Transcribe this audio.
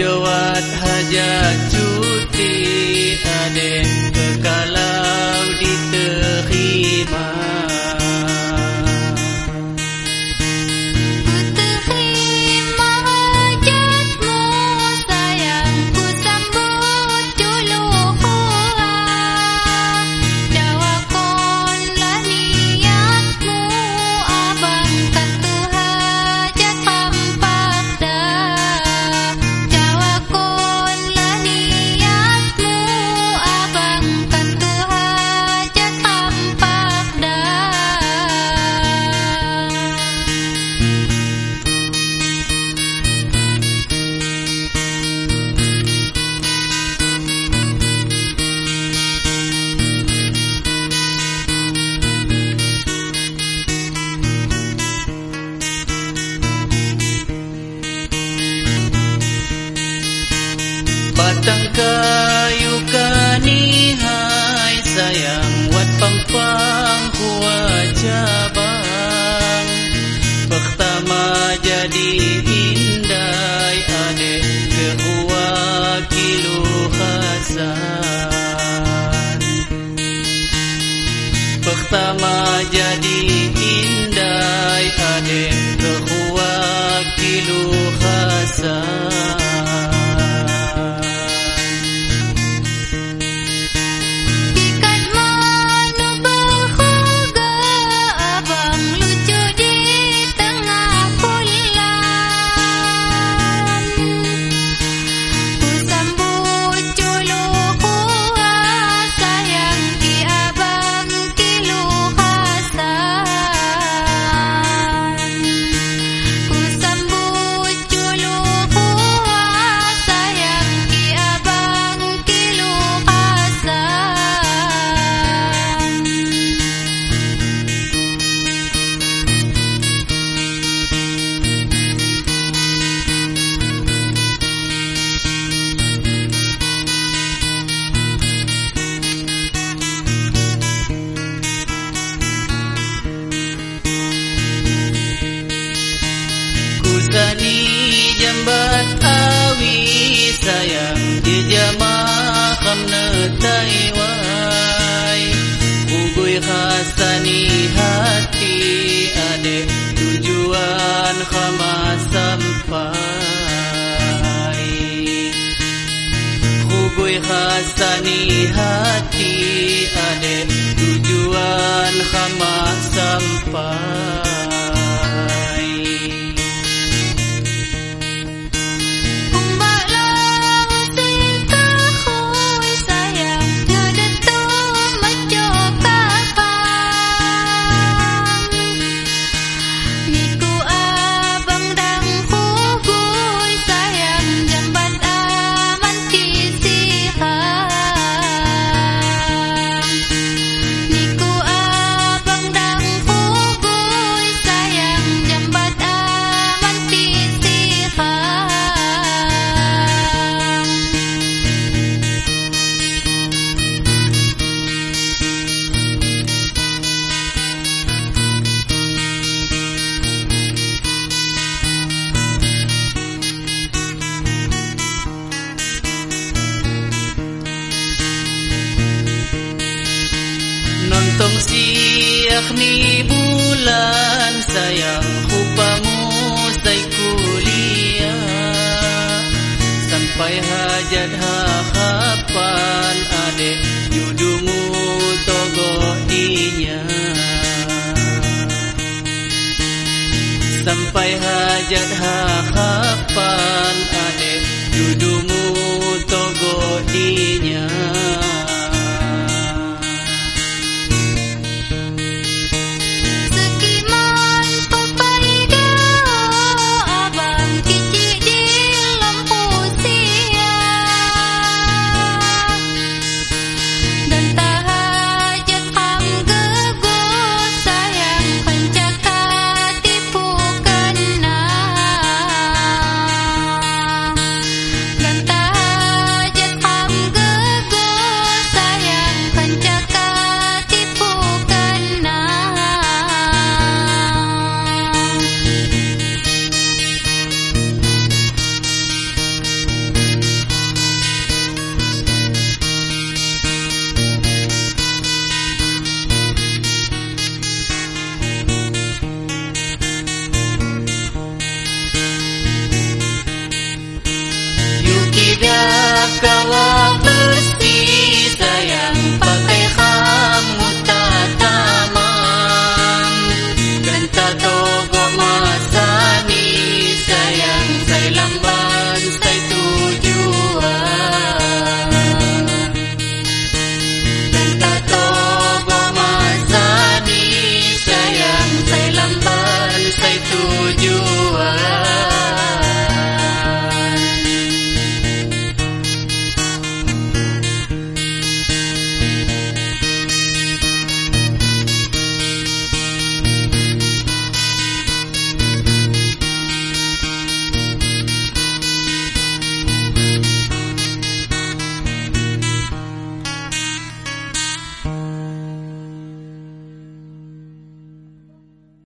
Ajawat hajat cuti adek kekalau Batang kayu kanihai sayang wat pampang hua cabang Pertama jadi indai adek kehua kilu hasan Pertama jadi indai adek kehua kilu hasan kamasampai Kuboy khastani hati ade tujuan siak ni bulan sayang hupamu say kuliah Sampai hajat hakapan adek yudumu togo inya. Sampai hajat hakapan escalar.